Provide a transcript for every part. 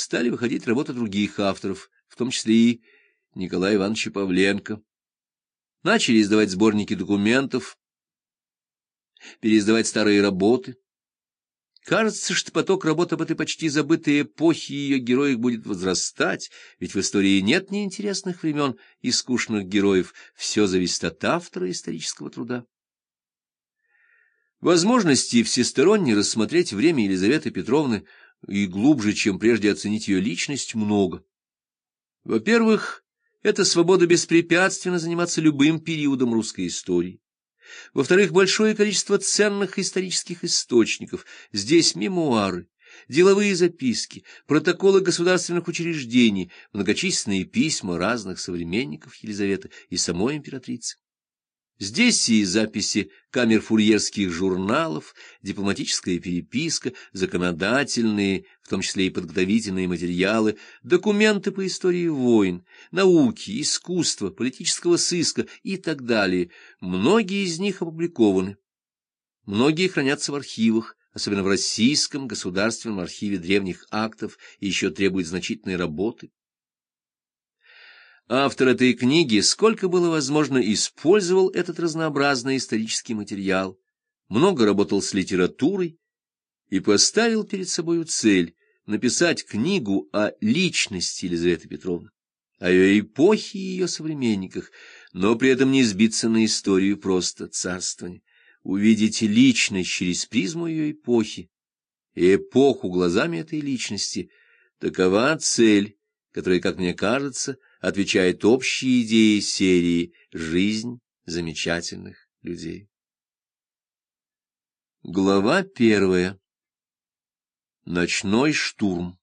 стали выходить работы других авторов, в том числе и Николая Ивановича Павленко. Начали издавать сборники документов, переиздавать старые работы. Кажется, что поток работ об этой почти забытой эпохе ее героях будет возрастать, ведь в истории нет неинтересных времен и скучных героев, все зависит от автора исторического труда. Возможности всесторонне рассмотреть время Елизаветы Петровны и глубже, чем прежде оценить ее личность, много. Во-первых, это свобода беспрепятственно заниматься любым периодом русской истории. Во-вторых, большое количество ценных исторических источников. Здесь мемуары, деловые записки, протоколы государственных учреждений, многочисленные письма разных современников Елизаветы и самой императрицы. Здесь и записи камер фурьерских журналов, дипломатическая переписка, законодательные, в том числе и подготовительные материалы, документы по истории войн, науки, искусства, политического сыска и так далее. Многие из них опубликованы. Многие хранятся в архивах, особенно в Российском государственном архиве древних актов и еще требуют значительной работы. Автор этой книги, сколько было возможно, использовал этот разнообразный исторический материал, много работал с литературой и поставил перед собою цель написать книгу о личности Елизаветы Петровны, о ее эпохе и ее современниках, но при этом не сбиться на историю просто царствования, увидеть личность через призму ее эпохи и эпоху глазами этой личности — такова цель, которая, как мне кажется, — отвечает общей идее серии «Жизнь замечательных людей». Глава первая. Ночной штурм.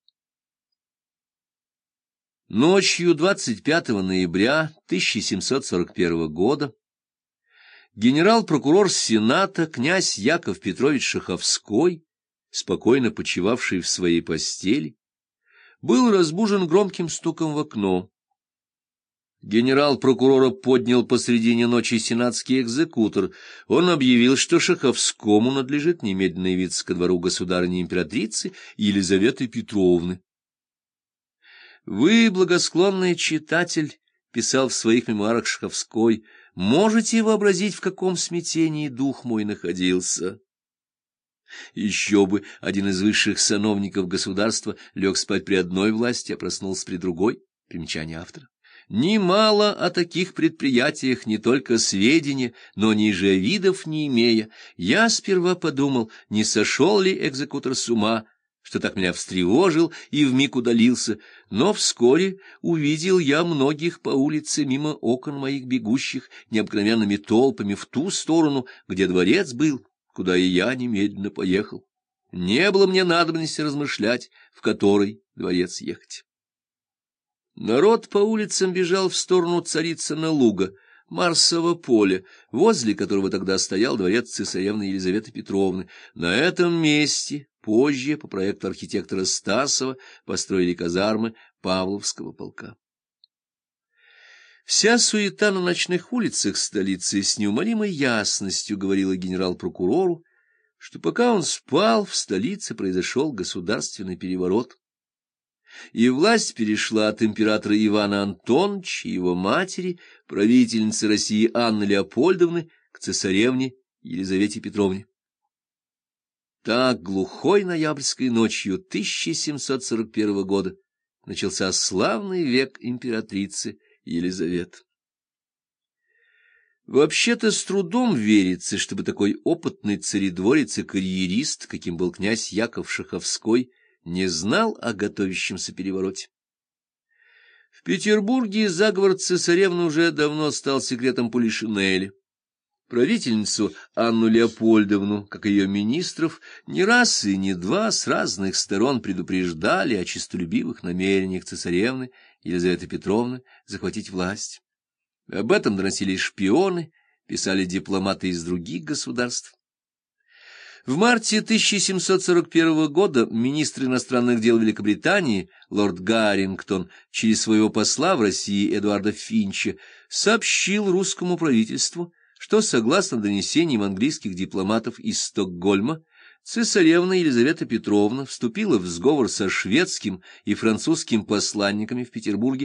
Ночью 25 ноября 1741 года генерал-прокурор Сената князь Яков Петрович Шаховской, спокойно почивавший в своей постели, был разбужен громким стуком в окно. Генерал-прокурора поднял посредине ночи сенатский экзекутор. Он объявил, что Шаховскому надлежит немедленно явиться ко двору государыни-императрицы Елизаветы Петровны. «Вы, благосклонный читатель», — писал в своих мемуарах Шаховской, — «можете вообразить, в каком смятении дух мой находился». Еще бы один из высших сановников государства лег спать при одной власти, а проснулся при другой. Примечание автора. Немало о таких предприятиях не только сведения, но ниже видов не имея. Я сперва подумал, не сошел ли экзекутор с ума, что так меня встревожил и вмиг удалился, но вскоре увидел я многих по улице мимо окон моих бегущих необыкновенными толпами в ту сторону, где дворец был, куда и я немедленно поехал. Не было мне надобности размышлять, в который дворец ехать. Народ по улицам бежал в сторону Царицына луга, Марсово поле, возле которого тогда стоял дворец цесаревны Елизаветы Петровны. На этом месте позже, по проекту архитектора Стасова, построили казармы Павловского полка. Вся суета на ночных улицах столицы с неумолимой ясностью говорила генерал-прокурору, что пока он спал, в столице произошел государственный переворот и власть перешла от императора Ивана Антоновича его матери, правительницы России Анны Леопольдовны, к цесаревне Елизавете Петровне. Так глухой ноябрьской ночью 1741 года начался славный век императрицы Елизаветы. Вообще-то с трудом верится, чтобы такой опытный царедворец и карьерист, каким был князь Яков Шаховской, не знал о готовящемся перевороте. В Петербурге заговор цесаревны уже давно стал секретом Полишинеля. Правительницу Анну Леопольдовну, как ее министров, не раз и не два с разных сторон предупреждали о честолюбивых намерениях цесаревны Елизаветы Петровны захватить власть. Об этом доносились шпионы, писали дипломаты из других государств. В марте 1741 года министр иностранных дел Великобритании лорд Гаррингтон через своего посла в России Эдуарда Финча сообщил русскому правительству, что, согласно донесениям английских дипломатов из Стокгольма, Цесаревна Елизавета Петровна вступила в сговор со шведским и французским посланниками в Петербурге